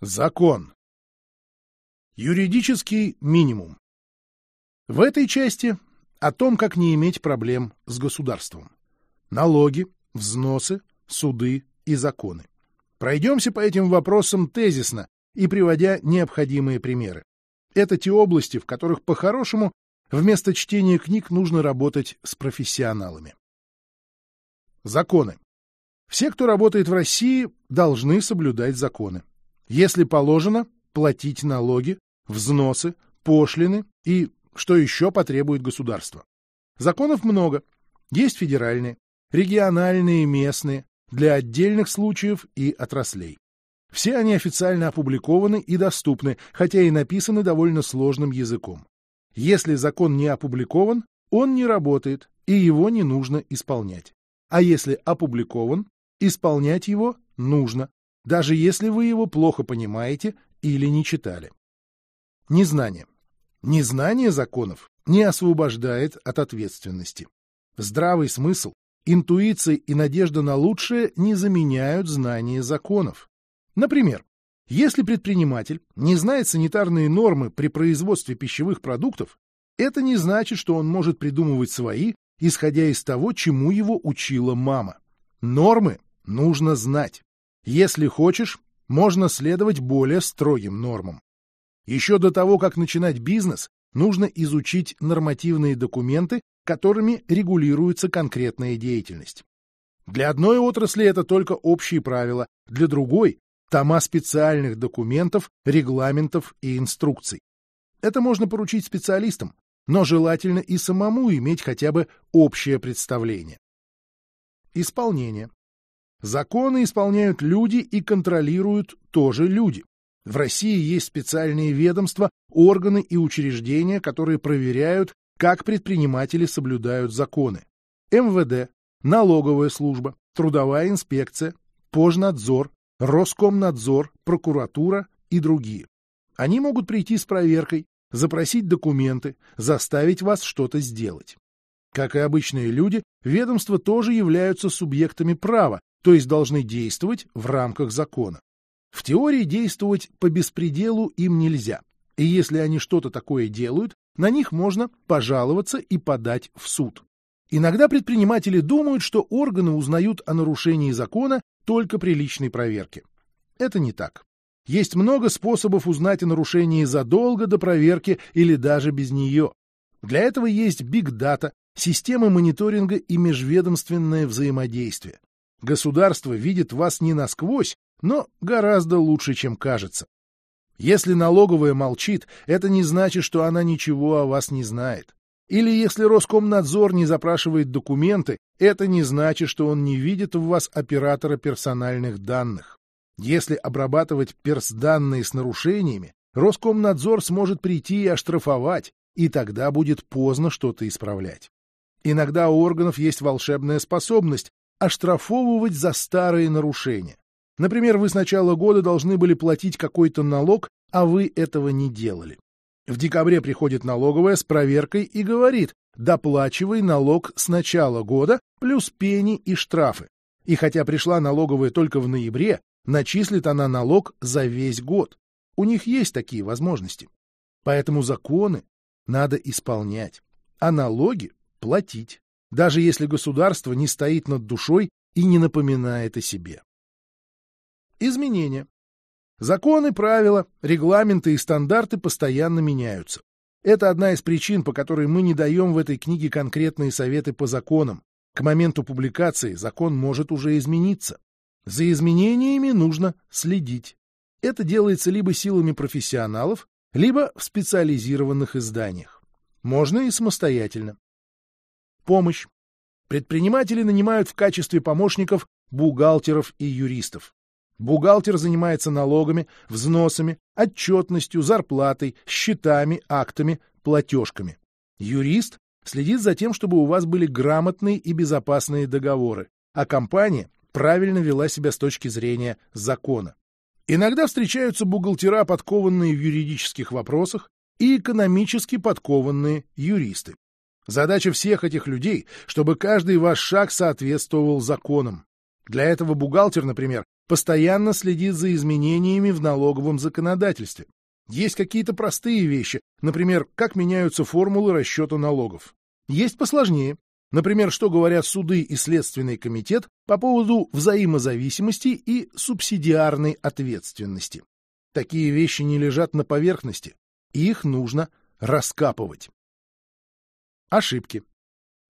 Закон. Юридический минимум. В этой части о том, как не иметь проблем с государством. Налоги, взносы, суды и законы. Пройдемся по этим вопросам тезисно и приводя необходимые примеры. Это те области, в которых, по-хорошему, вместо чтения книг нужно работать с профессионалами. Законы. Все, кто работает в России, должны соблюдать законы если положено, платить налоги, взносы, пошлины и что еще потребует государство. Законов много. Есть федеральные, региональные, местные, для отдельных случаев и отраслей. Все они официально опубликованы и доступны, хотя и написаны довольно сложным языком. Если закон не опубликован, он не работает, и его не нужно исполнять. А если опубликован, исполнять его нужно, даже если вы его плохо понимаете или не читали. Незнание. Незнание законов не освобождает от ответственности. Здравый смысл, интуиция и надежда на лучшее не заменяют знание законов. Например, если предприниматель не знает санитарные нормы при производстве пищевых продуктов, это не значит, что он может придумывать свои, исходя из того, чему его учила мама. Нормы нужно знать. Если хочешь, можно следовать более строгим нормам. Еще до того, как начинать бизнес, нужно изучить нормативные документы, которыми регулируется конкретная деятельность. Для одной отрасли это только общие правила, для другой – тома специальных документов, регламентов и инструкций. Это можно поручить специалистам, но желательно и самому иметь хотя бы общее представление. Исполнение. Законы исполняют люди и контролируют тоже люди. В России есть специальные ведомства, органы и учреждения, которые проверяют, как предприниматели соблюдают законы. МВД, налоговая служба, трудовая инспекция, Пожнадзор, Роскомнадзор, прокуратура и другие. Они могут прийти с проверкой, запросить документы, заставить вас что-то сделать. Как и обычные люди, ведомства тоже являются субъектами права, то есть должны действовать в рамках закона. В теории действовать по беспределу им нельзя, и если они что-то такое делают, на них можно пожаловаться и подать в суд. Иногда предприниматели думают, что органы узнают о нарушении закона только при личной проверке. Это не так. Есть много способов узнать о нарушении задолго до проверки или даже без нее. Для этого есть биг-дата, системы мониторинга и межведомственное взаимодействие. Государство видит вас не насквозь, но гораздо лучше, чем кажется. Если налоговая молчит, это не значит, что она ничего о вас не знает. Или если Роскомнадзор не запрашивает документы, это не значит, что он не видит в вас оператора персональных данных. Если обрабатывать персданные с нарушениями, Роскомнадзор сможет прийти и оштрафовать, и тогда будет поздно что-то исправлять. Иногда у органов есть волшебная способность оштрафовывать за старые нарушения. Например, вы с начала года должны были платить какой-то налог, а вы этого не делали. В декабре приходит налоговая с проверкой и говорит, доплачивай налог с начала года плюс пени и штрафы. И хотя пришла налоговая только в ноябре, начислит она налог за весь год. У них есть такие возможности. Поэтому законы надо исполнять, а налоги платить даже если государство не стоит над душой и не напоминает о себе. Изменения. Законы, правила, регламенты и стандарты постоянно меняются. Это одна из причин, по которой мы не даем в этой книге конкретные советы по законам. К моменту публикации закон может уже измениться. За изменениями нужно следить. Это делается либо силами профессионалов, либо в специализированных изданиях. Можно и самостоятельно. Помощь. Предприниматели нанимают в качестве помощников бухгалтеров и юристов. Бухгалтер занимается налогами, взносами, отчетностью, зарплатой, счетами, актами, платежками. Юрист следит за тем, чтобы у вас были грамотные и безопасные договоры, а компания правильно вела себя с точки зрения закона. Иногда встречаются бухгалтера, подкованные в юридических вопросах, и экономически подкованные юристы. Задача всех этих людей, чтобы каждый ваш шаг соответствовал законам. Для этого бухгалтер, например, постоянно следит за изменениями в налоговом законодательстве. Есть какие-то простые вещи, например, как меняются формулы расчета налогов. Есть посложнее, например, что говорят суды и Следственный комитет по поводу взаимозависимости и субсидиарной ответственности. Такие вещи не лежат на поверхности, их нужно раскапывать. Ошибки.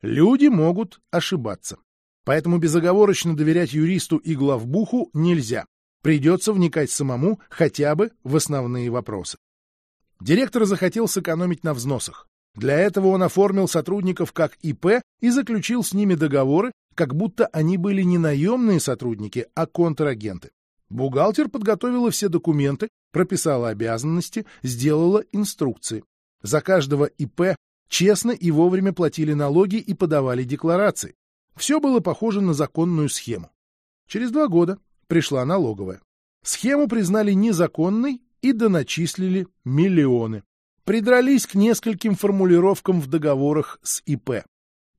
Люди могут ошибаться. Поэтому безоговорочно доверять юристу и главбуху нельзя. Придется вникать самому хотя бы в основные вопросы. Директор захотел сэкономить на взносах. Для этого он оформил сотрудников как ИП и заключил с ними договоры, как будто они были не наемные сотрудники, а контрагенты. Бухгалтер подготовила все документы, прописала обязанности, сделала инструкции. За каждого ИП честно и вовремя платили налоги и подавали декларации. Все было похоже на законную схему. Через два года пришла налоговая. Схему признали незаконной и доначислили миллионы. Придрались к нескольким формулировкам в договорах с ИП.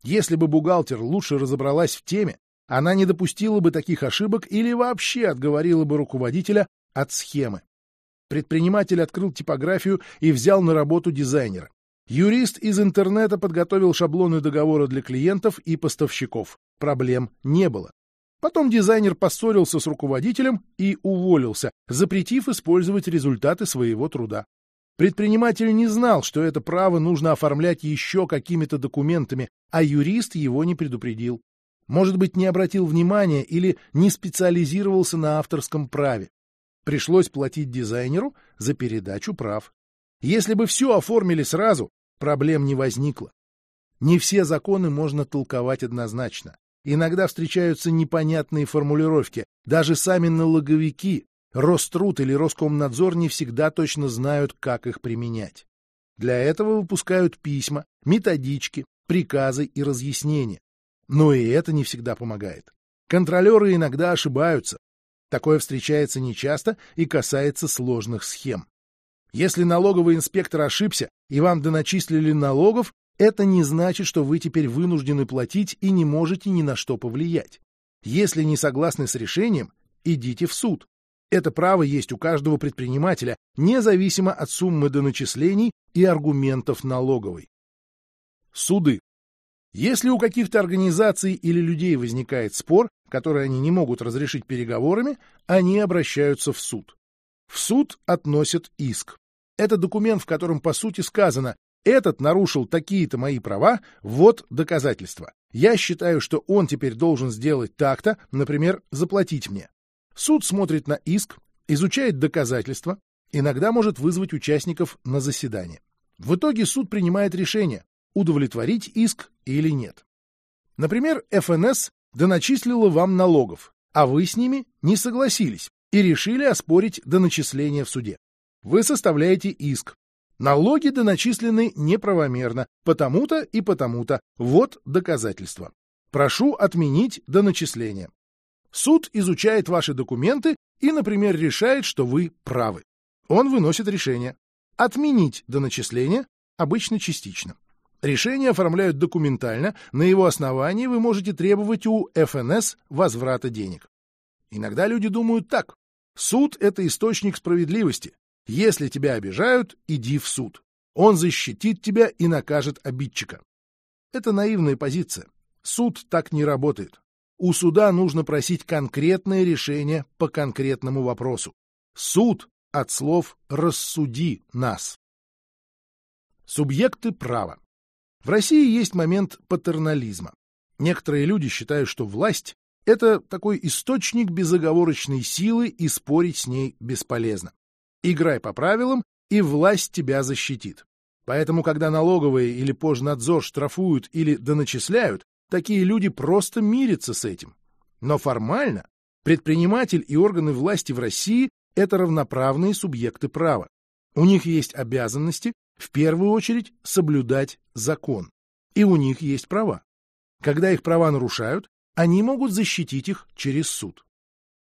Если бы бухгалтер лучше разобралась в теме, она не допустила бы таких ошибок или вообще отговорила бы руководителя от схемы. Предприниматель открыл типографию и взял на работу дизайнера. Юрист из интернета подготовил шаблоны договора для клиентов и поставщиков. Проблем не было. Потом дизайнер поссорился с руководителем и уволился, запретив использовать результаты своего труда. Предприниматель не знал, что это право нужно оформлять еще какими-то документами, а юрист его не предупредил. Может быть, не обратил внимания или не специализировался на авторском праве. Пришлось платить дизайнеру за передачу прав. Если бы все оформили сразу, проблем не возникло. Не все законы можно толковать однозначно. Иногда встречаются непонятные формулировки. Даже сами налоговики, Роструд или Роскомнадзор не всегда точно знают, как их применять. Для этого выпускают письма, методички, приказы и разъяснения. Но и это не всегда помогает. Контролеры иногда ошибаются. Такое встречается нечасто и касается сложных схем. Если налоговый инспектор ошибся и вам доначислили налогов, это не значит, что вы теперь вынуждены платить и не можете ни на что повлиять. Если не согласны с решением, идите в суд. Это право есть у каждого предпринимателя, независимо от суммы доначислений и аргументов налоговой. Суды. Если у каких-то организаций или людей возникает спор, который они не могут разрешить переговорами, они обращаются в суд. В суд относят иск. Это документ, в котором по сути сказано этот нарушил такие-то мои права, вот доказательства. Я считаю, что он теперь должен сделать так-то, например, заплатить мне. Суд смотрит на иск, изучает доказательства, иногда может вызвать участников на заседание. В итоге суд принимает решение, удовлетворить иск или нет. Например, ФНС доначислила вам налогов, а вы с ними не согласились и решили оспорить доначисление в суде. Вы составляете иск, Налоги доначислены неправомерно, потому-то и потому-то. Вот доказательства. Прошу отменить доначисление. Суд изучает ваши документы и, например, решает, что вы правы. Он выносит решение. Отменить доначисление обычно частично. Решение оформляют документально, на его основании вы можете требовать у ФНС возврата денег. Иногда люди думают так. Суд — это источник справедливости, если тебя обижают, иди в суд. Он защитит тебя и накажет обидчика. Это наивная позиция. Суд так не работает. У суда нужно просить конкретное решение по конкретному вопросу. Суд от слов «рассуди нас». Субъекты права. В России есть момент патернализма. Некоторые люди считают, что власть — это такой источник безоговорочной силы, и спорить с ней бесполезно. Играй по правилам, и власть тебя защитит. Поэтому, когда налоговые или пожнадзор штрафуют или доначисляют, такие люди просто мирятся с этим. Но формально предприниматель и органы власти в России – это равноправные субъекты права. У них есть обязанности, в первую очередь, соблюдать закон. И у них есть права. Когда их права нарушают, они могут защитить их через суд.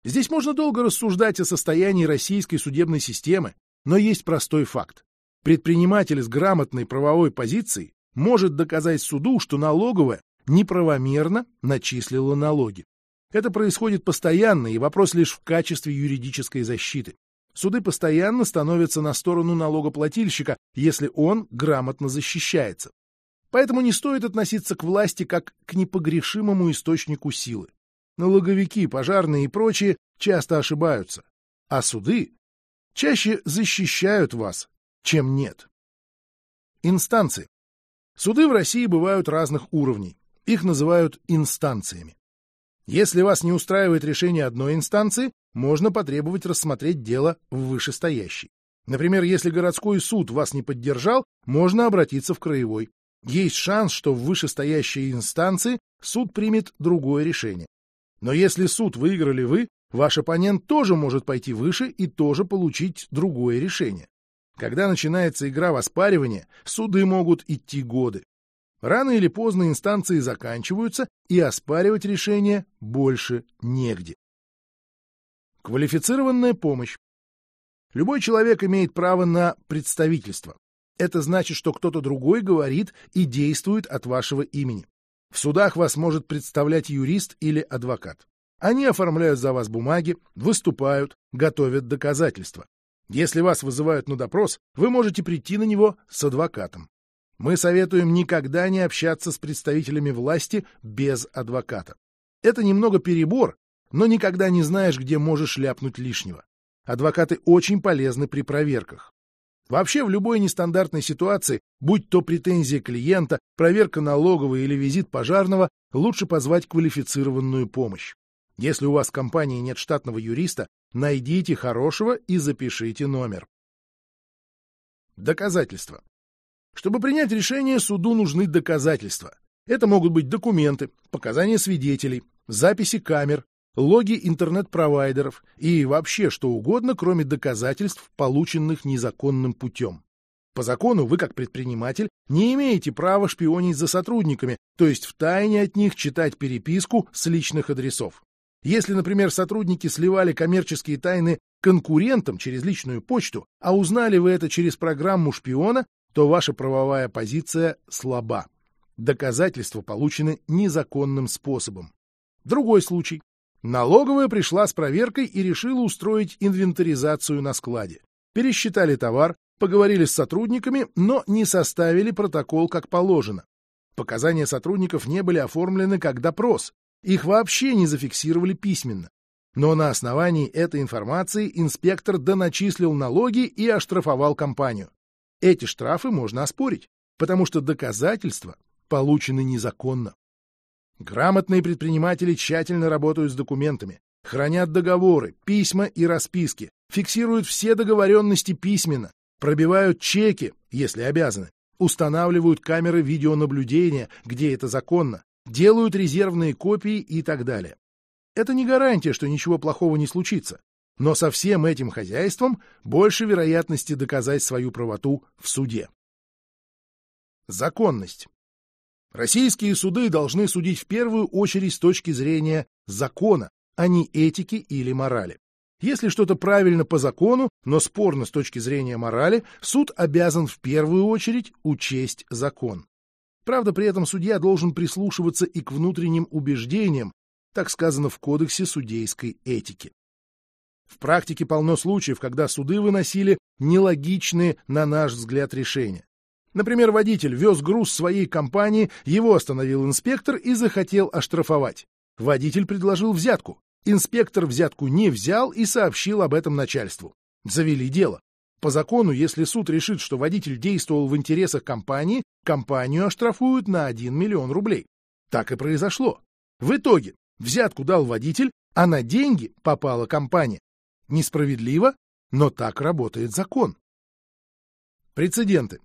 Здесь можно долго рассуждать о состоянии российской судебной системы, но есть простой факт. Предприниматель с грамотной правовой позицией может доказать суду, что налоговая неправомерно начислила налоги. Это происходит постоянно, и вопрос лишь в качестве юридической защиты. Суды постоянно становятся на сторону налогоплательщика, если он грамотно защищается. Поэтому не стоит относиться к власти как к непогрешимому источнику силы. Налоговики, пожарные и прочие часто ошибаются, а суды чаще защищают вас, чем нет. Инстанции. Суды в России бывают разных уровней. Их называют инстанциями. Если вас не устраивает решение одной инстанции, можно потребовать рассмотреть дело в вышестоящей. Например, если городской суд вас не поддержал, можно обратиться в краевой. Есть шанс, что в вышестоящей инстанции суд примет другое решение. Но если суд выиграли вы, ваш оппонент тоже может пойти выше и тоже получить другое решение. Когда начинается игра в оспаривание, суды могут идти годы. Рано или поздно инстанции заканчиваются, и оспаривать решение больше негде. Квалифицированная помощь. Любой человек имеет право на представительство. Это значит, что кто-то другой говорит и действует от вашего имени. В судах вас может представлять юрист или адвокат. Они оформляют за вас бумаги, выступают, готовят доказательства. Если вас вызывают на допрос, вы можете прийти на него с адвокатом. Мы советуем никогда не общаться с представителями власти без адвоката. Это немного перебор, но никогда не знаешь, где можешь ляпнуть лишнего. Адвокаты очень полезны при проверках. Вообще в любой нестандартной ситуации, будь то претензия клиента, проверка налоговой или визит пожарного, лучше позвать квалифицированную помощь. Если у вас в компании нет штатного юриста, найдите хорошего и запишите номер. Доказательства. Чтобы принять решение, суду нужны доказательства. Это могут быть документы, показания свидетелей, записи камер, логи интернет-провайдеров и вообще что угодно, кроме доказательств, полученных незаконным путем. По закону вы, как предприниматель, не имеете права шпионить за сотрудниками, то есть втайне от них читать переписку с личных адресов. Если, например, сотрудники сливали коммерческие тайны конкурентам через личную почту, а узнали вы это через программу шпиона, то ваша правовая позиция слаба. Доказательства получены незаконным способом. Другой случай. Налоговая пришла с проверкой и решила устроить инвентаризацию на складе. Пересчитали товар, поговорили с сотрудниками, но не составили протокол как положено. Показания сотрудников не были оформлены как допрос. Их вообще не зафиксировали письменно. Но на основании этой информации инспектор доначислил налоги и оштрафовал компанию. Эти штрафы можно оспорить, потому что доказательства получены незаконно. Грамотные предприниматели тщательно работают с документами, хранят договоры, письма и расписки, фиксируют все договоренности письменно, пробивают чеки, если обязаны, устанавливают камеры видеонаблюдения, где это законно, делают резервные копии и так далее. Это не гарантия, что ничего плохого не случится, но со всем этим хозяйством больше вероятности доказать свою правоту в суде. Законность. Российские суды должны судить в первую очередь с точки зрения закона, а не этики или морали. Если что-то правильно по закону, но спорно с точки зрения морали, суд обязан в первую очередь учесть закон. Правда, при этом судья должен прислушиваться и к внутренним убеждениям, так сказано в Кодексе судейской этики. В практике полно случаев, когда суды выносили нелогичные, на наш взгляд, решения. Например, водитель вез груз своей компании, его остановил инспектор и захотел оштрафовать. Водитель предложил взятку. Инспектор взятку не взял и сообщил об этом начальству. Завели дело. По закону, если суд решит, что водитель действовал в интересах компании, компанию оштрафуют на 1 миллион рублей. Так и произошло. В итоге взятку дал водитель, а на деньги попала компания. Несправедливо, но так работает закон. Прецеденты.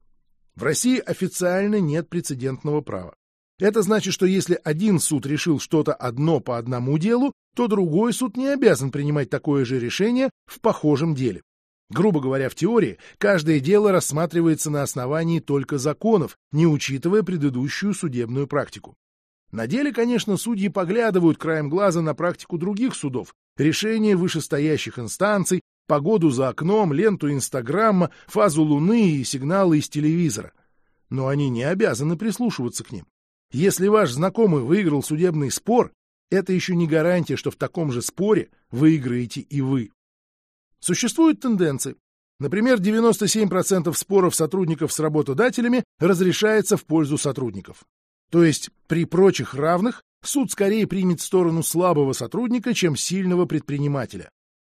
В России официально нет прецедентного права. Это значит, что если один суд решил что-то одно по одному делу, то другой суд не обязан принимать такое же решение в похожем деле. Грубо говоря, в теории, каждое дело рассматривается на основании только законов, не учитывая предыдущую судебную практику. На деле, конечно, судьи поглядывают краем глаза на практику других судов, решения вышестоящих инстанций, погоду за окном, ленту Инстаграма, фазу Луны и сигналы из телевизора. Но они не обязаны прислушиваться к ним. Если ваш знакомый выиграл судебный спор, это еще не гарантия, что в таком же споре выиграете и вы. Существуют тенденции. Например, 97% споров сотрудников с работодателями разрешается в пользу сотрудников. То есть при прочих равных суд скорее примет сторону слабого сотрудника, чем сильного предпринимателя.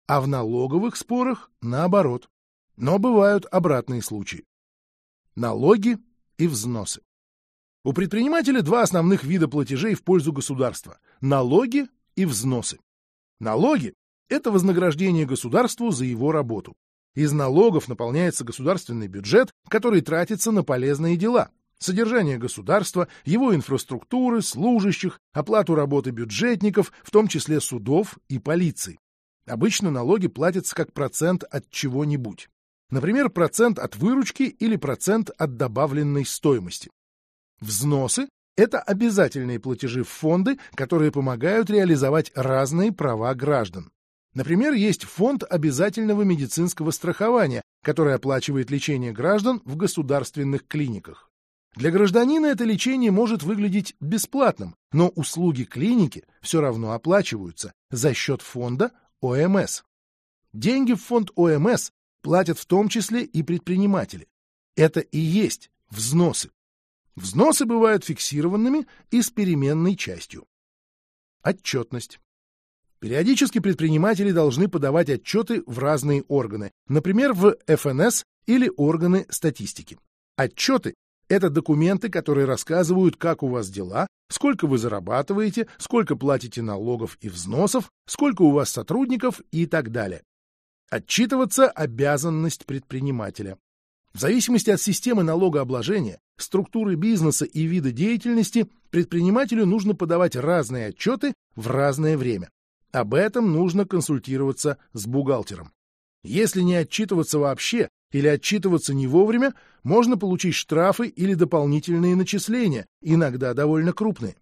А в налоговых спорах наоборот. Но бывают обратные случаи. Налоги и взносы. У предпринимателя два основных вида платежей в пользу государства – налоги и взносы. Налоги – это вознаграждение государству за его работу. Из налогов наполняется государственный бюджет, который тратится на полезные дела – содержание государства, его инфраструктуры, служащих, оплату работы бюджетников, в том числе судов и полиции. Обычно налоги платятся как процент от чего-нибудь. Например, процент от выручки или процент от добавленной стоимости. Взносы – это обязательные платежи в фонды, которые помогают реализовать разные права граждан. Например, есть фонд обязательного медицинского страхования, который оплачивает лечение граждан в государственных клиниках. Для гражданина это лечение может выглядеть бесплатным, но услуги клиники все равно оплачиваются за счет фонда ОМС. Деньги в фонд ОМС платят в том числе и предприниматели. Это и есть взносы. Взносы бывают фиксированными и с переменной частью. Отчетность. Периодически предприниматели должны подавать отчеты в разные органы, например, в ФНС или органы статистики. Отчеты – это документы, которые рассказывают, как у вас дела, сколько вы зарабатываете, сколько платите налогов и взносов, сколько у вас сотрудников и так далее. Отчитываться – обязанность предпринимателя. В зависимости от системы налогообложения, структуры бизнеса и вида деятельности, предпринимателю нужно подавать разные отчеты в разное время. Об этом нужно консультироваться с бухгалтером. Если не отчитываться вообще или отчитываться не вовремя, можно получить штрафы или дополнительные начисления, иногда довольно крупные.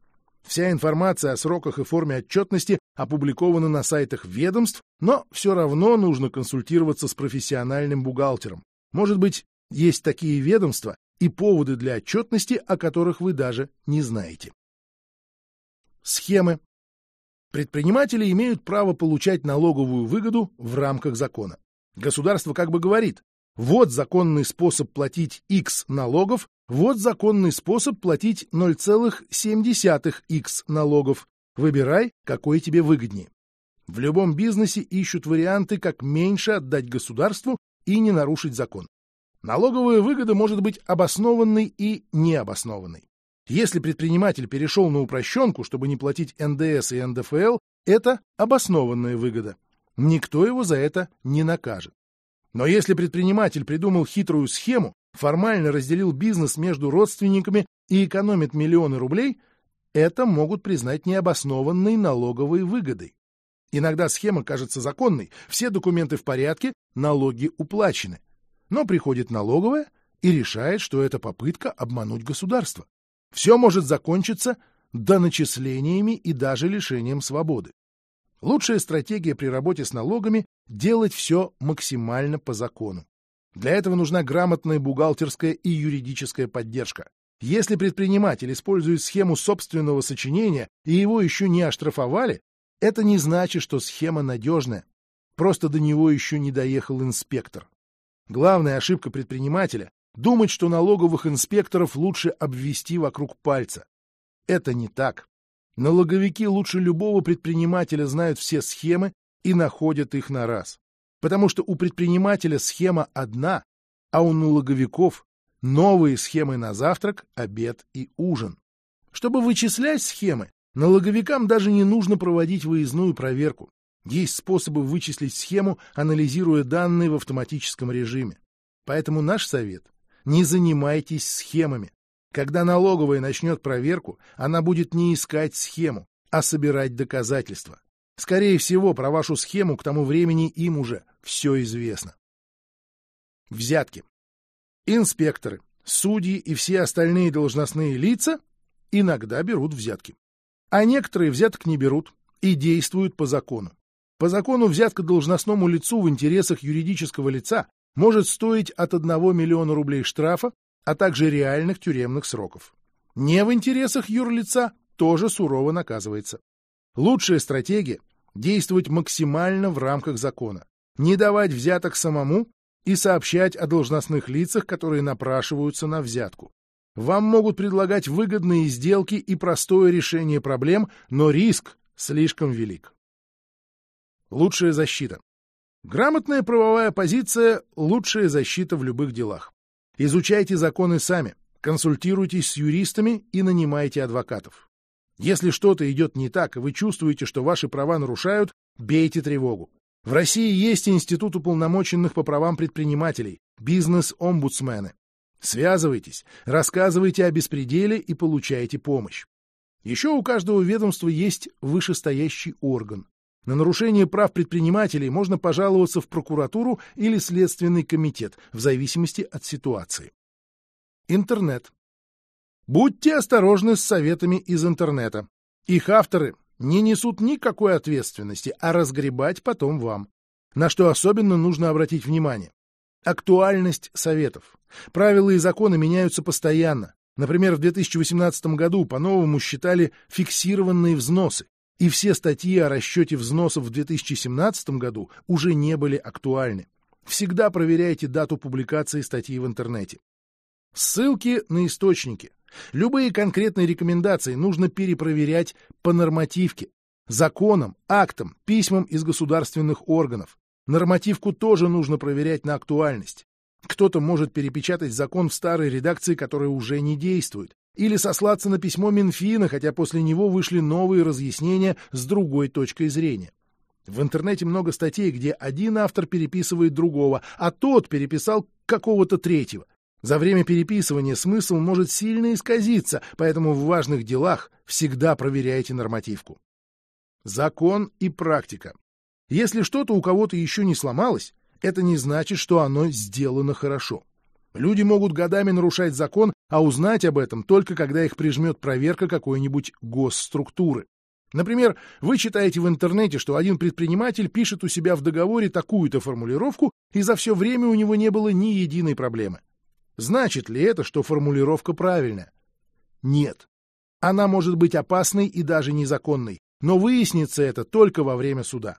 Вся информация о сроках и форме отчетности опубликована на сайтах ведомств, но все равно нужно консультироваться с профессиональным бухгалтером. Может быть, есть такие ведомства и поводы для отчетности, о которых вы даже не знаете. Схемы. Предприниматели имеют право получать налоговую выгоду в рамках закона. Государство как бы говорит, вот законный способ платить X налогов, вот законный способ платить 0,7x налогов. Выбирай, какой тебе выгоднее. В любом бизнесе ищут варианты, как меньше отдать государству и не нарушить закон. Налоговая выгода может быть обоснованной и необоснованной. Если предприниматель перешел на упрощенку, чтобы не платить НДС и НДФЛ, это обоснованная выгода. Никто его за это не накажет. Но если предприниматель придумал хитрую схему, формально разделил бизнес между родственниками и экономит миллионы рублей, это могут признать необоснованной налоговой выгодой. Иногда схема кажется законной, все документы в порядке, налоги уплачены. Но приходит налоговая и решает, что это попытка обмануть государство. Все может закончиться доначислениями и даже лишением свободы. Лучшая стратегия при работе с налогами – делать все максимально по закону. Для этого нужна грамотная бухгалтерская и юридическая поддержка. Если предприниматель использует схему собственного сочинения и его еще не оштрафовали, это не значит, что схема надежная. Просто до него еще не доехал инспектор. Главная ошибка предпринимателя – думать, что налоговых инспекторов лучше обвести вокруг пальца. Это не так. Налоговики лучше любого предпринимателя знают все схемы и находят их на раз. Потому что у предпринимателя схема одна, а у налоговиков новые схемы на завтрак, обед и ужин. Чтобы вычислять схемы, налоговикам даже не нужно проводить выездную проверку. Есть способы вычислить схему, анализируя данные в автоматическом режиме. Поэтому наш совет – не занимайтесь схемами. Когда налоговая начнет проверку, она будет не искать схему, а собирать доказательства. Скорее всего, про вашу схему к тому времени им уже все известно. Взятки. Инспекторы, судьи и все остальные должностные лица иногда берут взятки. А некоторые взяток не берут и действуют по закону. По закону взятка должностному лицу в интересах юридического лица может стоить от 1 миллиона рублей штрафа а также реальных тюремных сроков. Не в интересах юрлица тоже сурово наказывается. Лучшая стратегия – действовать максимально в рамках закона, не давать взяток самому и сообщать о должностных лицах, которые напрашиваются на взятку. Вам могут предлагать выгодные сделки и простое решение проблем, но риск слишком велик. Лучшая защита. Грамотная правовая позиция – лучшая защита в любых делах. Изучайте законы сами, консультируйтесь с юристами и нанимайте адвокатов. Если что-то идет не так, и вы чувствуете, что ваши права нарушают, бейте тревогу. В России есть институт уполномоченных по правам предпринимателей, бизнес-омбудсмены. Связывайтесь, рассказывайте о беспределе и получайте помощь. Еще у каждого ведомства есть вышестоящий орган. На нарушение прав предпринимателей можно пожаловаться в прокуратуру или Следственный комитет, в зависимости от ситуации. Интернет. Будьте осторожны с советами из интернета. Их авторы не несут никакой ответственности, а разгребать потом вам. На что особенно нужно обратить внимание. Актуальность советов. Правила и законы меняются постоянно. Например, в 2018 году по-новому считали фиксированные взносы и все статьи о расчете взносов в 2017 году уже не были актуальны. Всегда проверяйте дату публикации статьи в интернете. Ссылки на источники. Любые конкретные рекомендации нужно перепроверять по нормативке, законам, актам, письмам из государственных органов. Нормативку тоже нужно проверять на актуальность. Кто-то может перепечатать закон в старой редакции, которая уже не действует, или сослаться на письмо Минфина, хотя после него вышли новые разъяснения с другой точкой зрения. В интернете много статей, где один автор переписывает другого, а тот переписал какого-то третьего. За время переписывания смысл может сильно исказиться, поэтому в важных делах всегда проверяйте нормативку. Закон и практика. Если что-то у кого-то еще не сломалось, это не значит, что оно сделано хорошо. Люди могут годами нарушать закон, а узнать об этом только когда их прижмет проверка какой-нибудь госструктуры. Например, вы читаете в интернете, что один предприниматель пишет у себя в договоре такую-то формулировку, и за все время у него не было ни единой проблемы. Значит ли это, что формулировка правильная? Нет. Она может быть опасной и даже незаконной, но выяснится это только во время суда.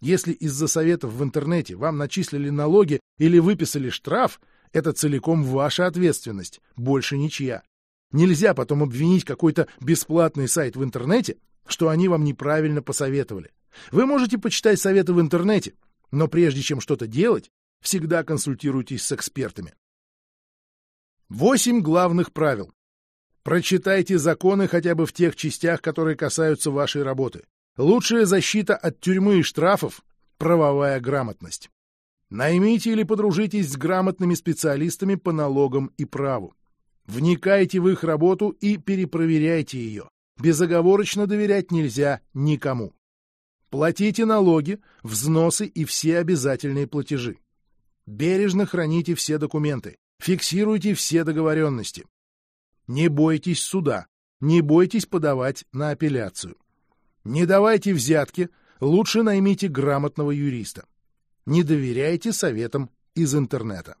Если из-за советов в интернете вам начислили налоги или выписали штраф, это целиком ваша ответственность, больше ничья. Нельзя потом обвинить какой-то бесплатный сайт в интернете, что они вам неправильно посоветовали. Вы можете почитать советы в интернете, но прежде чем что-то делать, всегда консультируйтесь с экспертами. Восемь главных правил. Прочитайте законы хотя бы в тех частях, которые касаются вашей работы. Лучшая защита от тюрьмы и штрафов – правовая грамотность. Наймите или подружитесь с грамотными специалистами по налогам и праву. Вникайте в их работу и перепроверяйте ее. Безоговорочно доверять нельзя никому. Платите налоги, взносы и все обязательные платежи. Бережно храните все документы. Фиксируйте все договоренности. Не бойтесь суда. Не бойтесь подавать на апелляцию. Не давайте взятки, лучше наймите грамотного юриста. Не доверяйте советам из интернета.